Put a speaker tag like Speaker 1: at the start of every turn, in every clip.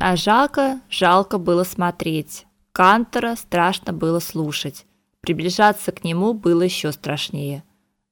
Speaker 1: На Жака жалко было смотреть. Кантора страшно было слушать. Приближаться к нему было еще страшнее.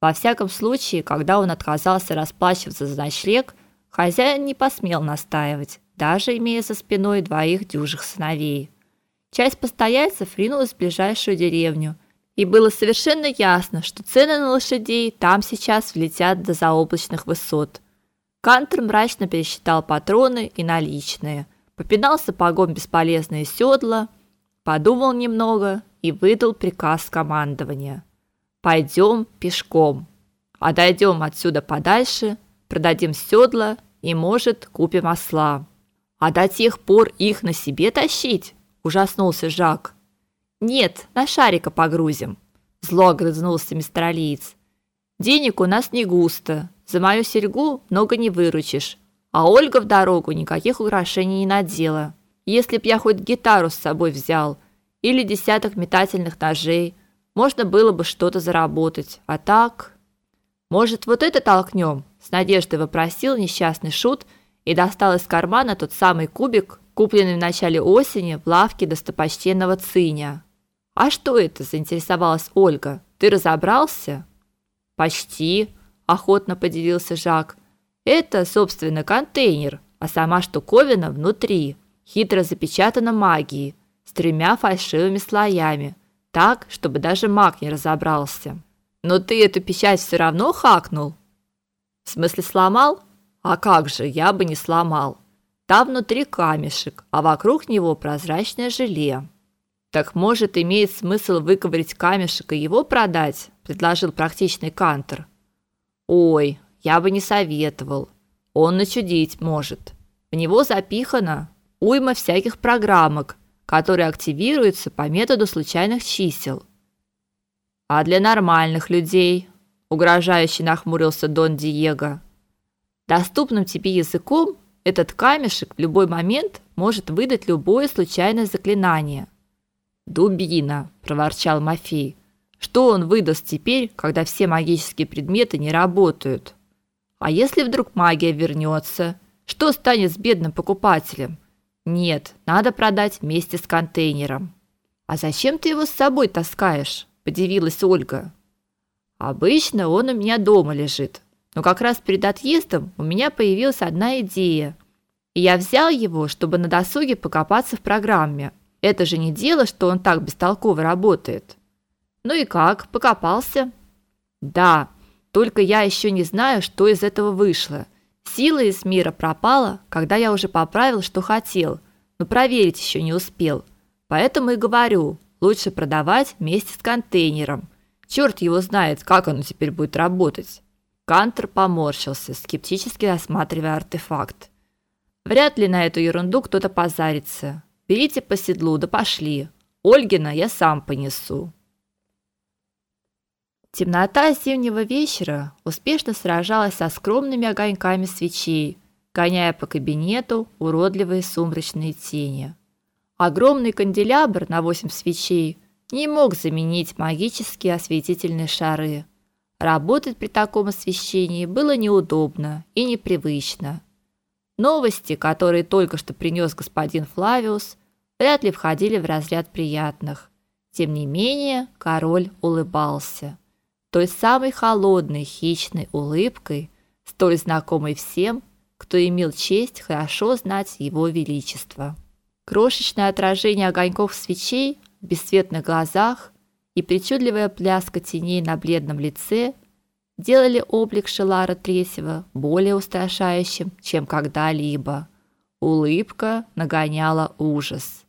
Speaker 1: Во всяком случае, когда он отказался расплачиваться за ночлег, хозяин не посмел настаивать, даже имея за спиной двоих дюжих сыновей. Часть постояльцев ринулась в ближайшую деревню, и было совершенно ясно, что цены на лошадей там сейчас влетят до заоблачных высот. Кантер мрачно пересчитал патроны и наличные, попинал сапогом бесполезные седла, подумал немного и выдал приказ командования. Пойдем пешком. Дойдем отсюда подальше, продадим седла и, может, купим осла. А до тех пор их на себе тащить? Ужаснулся Жак. Нет, на шарика погрузим. Зло огрызнулся мистер Алиец. Денег у нас не густо. За мою серьгу много не выручишь. А Ольга в дорогу никаких украшений не надела. Если б я хоть гитару с собой взял или десяток метательных ножей, можно было бы что-то заработать. А так, может, вот это толкнем? С надеждой вопросил несчастный шут и достал из кармана тот самый кубик, купленный в начале осени в лавке достопочтенного Циня. А что это? заинтересовалась Ольга. Ты разобрался? Почти, охотно поделился Жак. Это, собственно, контейнер, а сама штуковина внутри, хитро запечатана магией, с тремя фальшивыми слоями, так, чтобы даже маг не разобрался. Но ты эту печать все равно хакнул? В смысле сломал? А как же, я бы не сломал. Там внутри камешек, а вокруг него прозрачное желе. Так может, имеет смысл выковырять камешек и его продать, предложил практичный Кантер. Ой, я бы не советовал. Он начудить может. В него запихано уйма всяких программок, которые активируются по методу случайных чисел. А для нормальных людей, угрожающе нахмурился Дон Диего, доступным тебе языком этот камешек в любой момент может выдать любое случайное заклинание. Дубина, проворчал Мафей. Что он выдаст теперь, когда все магические предметы не работают? А если вдруг магия вернется? Что станет с бедным покупателем? Нет, надо продать вместе с контейнером. А зачем ты его с собой таскаешь? подивилась Ольга. Обычно он у меня дома лежит. Но как раз перед отъездом у меня появилась одна идея. И я взял его, чтобы на досуге покопаться в программе. Это же не дело, что он так бестолково работает. Ну и как? Покопался? Да, только я еще не знаю, что из этого вышло. Сила из мира пропала, когда я уже поправил, что хотел, но проверить еще не успел. Поэтому и говорю, лучше продавать вместе с контейнером. Черт его знает, как оно теперь будет работать. Кантер поморщился, скептически осматривая артефакт. Вряд ли на эту ерунду кто-то позарится. Берите по седлу, да пошли. Ольгина я сам понесу. Темнота зимнего вечера успешно сражалась со скромными огоньками свечей, гоняя по кабинету уродливые сумрачные тени. Огромный канделябр на восемь свечей не мог заменить магические осветительные шары. Работать при таком освещении было неудобно и непривычно. Новости, которые только что принес господин Флавиус, вряд ли входили в разряд приятных. Тем не менее, король улыбался той самой холодной хищной улыбкой, столь знакомой всем, кто имел честь хорошо знать его величество. Крошечное отражение огоньков свечей в бесцветных глазах и причудливая пляска теней на бледном лице делали облик Шелара Третьего более устрашающим, чем когда-либо. Улыбка нагоняла ужас.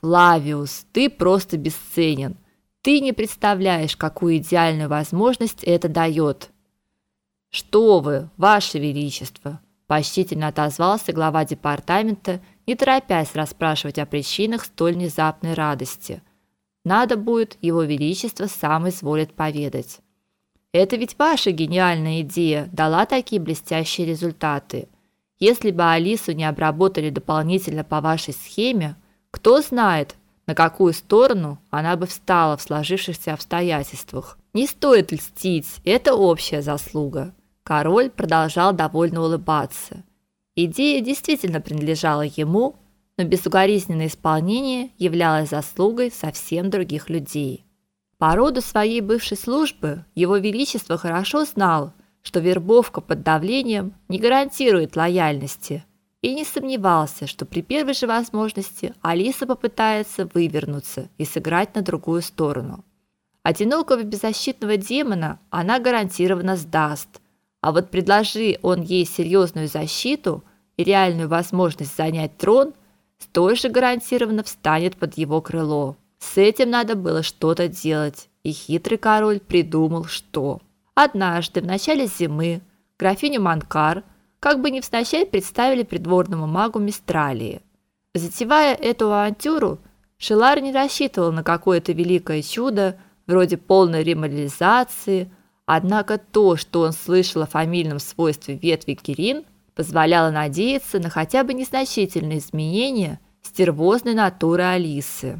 Speaker 1: Флавиус, ты просто бесценен. Ты не представляешь, какую идеальную возможность это дает. Что вы, ваше величество, почтительно отозвался глава департамента, не торопясь расспрашивать о причинах столь внезапной радости. Надо будет, его величество сам изволит поведать. Это ведь ваша гениальная идея дала такие блестящие результаты. Если бы Алису не обработали дополнительно по вашей схеме, кто знает, на какую сторону она бы встала в сложившихся обстоятельствах. Не стоит льстить, это общая заслуга. Король продолжал довольно улыбаться. Идея действительно принадлежала ему, но безукоризненное исполнение являлось заслугой совсем других людей. По роду своей бывшей службы его величество хорошо знал, что вербовка под давлением не гарантирует лояльности, и не сомневался, что при первой же возможности Алиса попытается вывернуться и сыграть на другую сторону. Одинокого беззащитного демона она гарантированно сдаст, а вот предложи он ей серьезную защиту и реальную возможность занять трон, столь же гарантированно встанет под его крыло. С этим надо было что-то делать, и хитрый король придумал, что. Однажды в начале зимы графиню Манкар как бы не невзначай представили придворному магу Мистралии. Затевая эту авантюру, Шелар не рассчитывал на какое-то великое чудо, вроде полной реморализации, однако то, что он слышал о фамильном свойстве ветви Кирин, позволяло надеяться на хотя бы незначительные изменения стервозной натуры Алисы.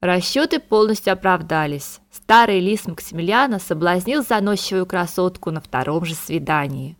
Speaker 1: Расчеты полностью оправдались. Старый лис Максимилиана соблазнил заносчивую красотку на втором же свидании.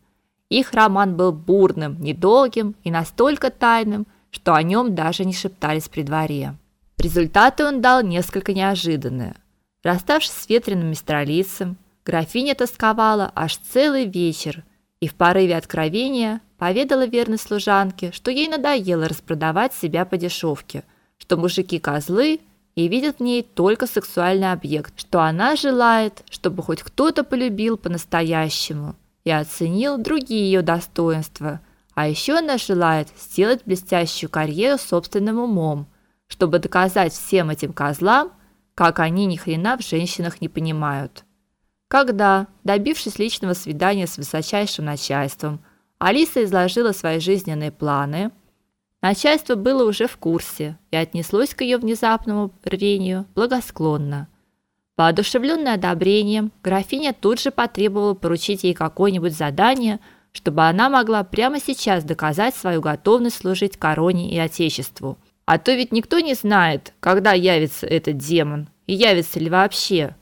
Speaker 1: Их роман был бурным, недолгим и настолько тайным, что о нем даже не шептались при дворе. Результаты он дал несколько неожиданные. Расставшись с ветреным мистралицем, графиня тосковала аж целый вечер и в порыве откровения поведала верной служанке, что ей надоело распродавать себя по дешевке, что мужики козлы и видят в ней только сексуальный объект, что она желает, чтобы хоть кто-то полюбил по-настоящему и оценил другие ее достоинства. А еще она желает сделать блестящую карьеру собственным умом, чтобы доказать всем этим козлам, как они ни хрена в женщинах не понимают. Когда, добившись личного свидания с высочайшим начальством, Алиса изложила свои жизненные планы, начальство было уже в курсе и отнеслось к ее внезапному рвению благосклонно. Воодушевленная одобрением, графиня тут же потребовала поручить ей какое-нибудь задание, чтобы она могла прямо сейчас доказать свою готовность служить короне и отечеству – а то ведь никто не знает, когда явится этот демон, и явится ли вообще.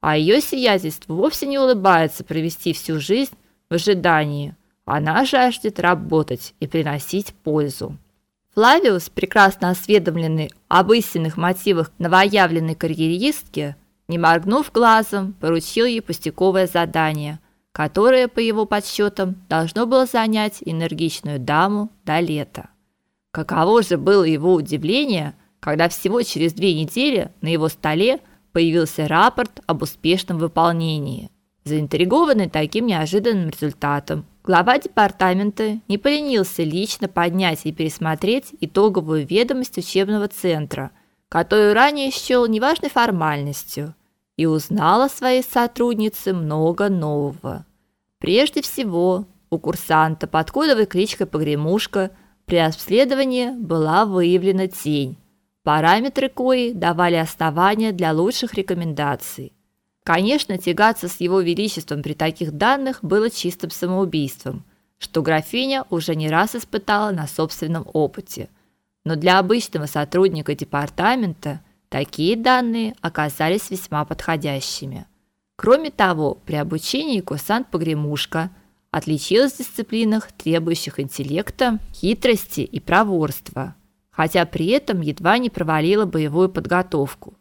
Speaker 1: А ее сиятельство вовсе не улыбается провести всю жизнь в ожидании. Она жаждет работать и приносить пользу. Флавиус, прекрасно осведомленный об истинных мотивах новоявленной карьеристки, не моргнув глазом, поручил ей пустяковое задание, которое, по его подсчетам, должно было занять энергичную даму до лета. Каково же было его удивление, когда всего через две недели на его столе появился рапорт об успешном выполнении. Заинтригованный таким неожиданным результатом, глава департамента не поленился лично поднять и пересмотреть итоговую ведомость учебного центра, которую ранее счел неважной формальностью, и узнал о своей сотруднице много нового. Прежде всего, у курсанта под кодовой кличкой Погремушка – при обследовании была выявлена тень. Параметры кои давали основания для лучших рекомендаций. Конечно, тягаться с его величеством при таких данных было чистым самоубийством, что графиня уже не раз испытала на собственном опыте. Но для обычного сотрудника департамента такие данные оказались весьма подходящими. Кроме того, при обучении курсант Погремушка – отличилась в дисциплинах, требующих интеллекта, хитрости и проворства, хотя при этом едва не провалила боевую подготовку.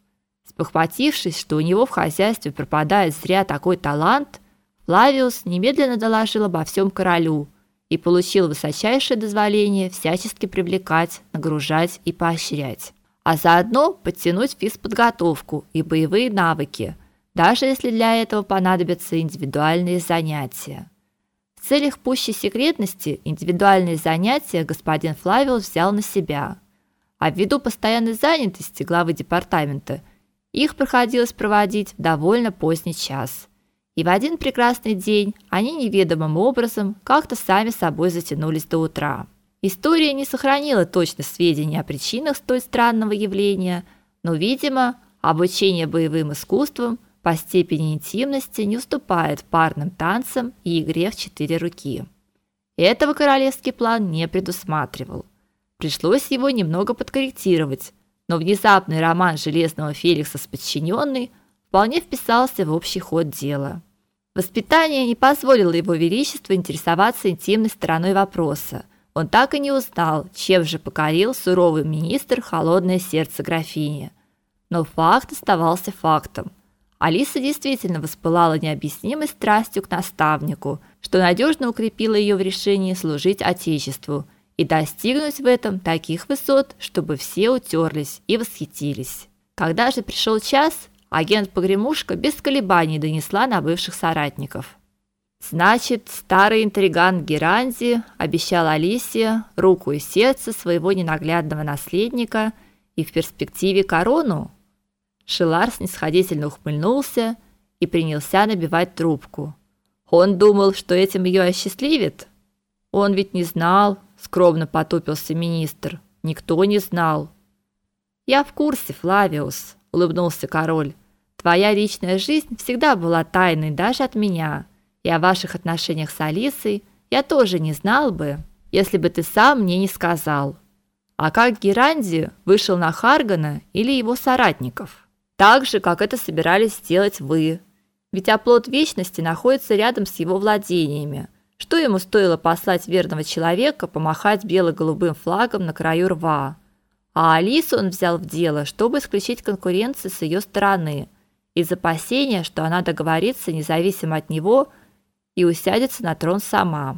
Speaker 1: Спохватившись, что у него в хозяйстве пропадает зря такой талант, Флавиус немедленно доложил обо всем королю и получил высочайшее дозволение всячески привлекать, нагружать и поощрять, а заодно подтянуть физподготовку и боевые навыки, даже если для этого понадобятся индивидуальные занятия. В целях пущей секретности индивидуальные занятия господин Флавиус взял на себя. А ввиду постоянной занятости главы департамента их приходилось проводить в довольно поздний час. И в один прекрасный день они неведомым образом как-то сами собой затянулись до утра. История не сохранила точных сведений о причинах столь странного явления, но, видимо, обучение боевым искусствам – по степени интимности не уступает парным танцам и игре в четыре руки. Этого королевский план не предусматривал. Пришлось его немного подкорректировать, но внезапный роман Железного Феликса с подчиненной вполне вписался в общий ход дела. Воспитание не позволило его величеству интересоваться интимной стороной вопроса, он так и не узнал, чем же покорил суровый министр холодное сердце графини. Но факт оставался фактом. Алиса действительно воспылала необъяснимой страстью к наставнику, что надежно укрепило ее в решении служить отечеству и достигнуть в этом таких высот, чтобы все утерлись и восхитились. Когда же пришел час, агент-погремушка без колебаний донесла на бывших соратников. Значит, старый интриган Геранзи обещал Алисе руку и сердце своего ненаглядного наследника и в перспективе корону. Шилар снисходительно ухмыльнулся и принялся набивать трубку. Он думал, что этим ее осчастливит. Он ведь не знал, скромно потупился министр. Никто не знал. Я в курсе, Флавиус, улыбнулся король. Твоя личная жизнь всегда была тайной даже от меня. И о ваших отношениях с Алисой я тоже не знал бы, если бы ты сам мне не сказал. А как Геранди вышел на Харгана или его соратников? Так же, как это собирались сделать вы. Ведь оплот вечности находится рядом с его владениями. Что ему стоило послать верного человека помахать бело-голубым флагом на краю рва? А Алису он взял в дело, чтобы исключить конкуренцию с ее стороны, из опасения, что она договорится независимо от него – и усядется на трон сама.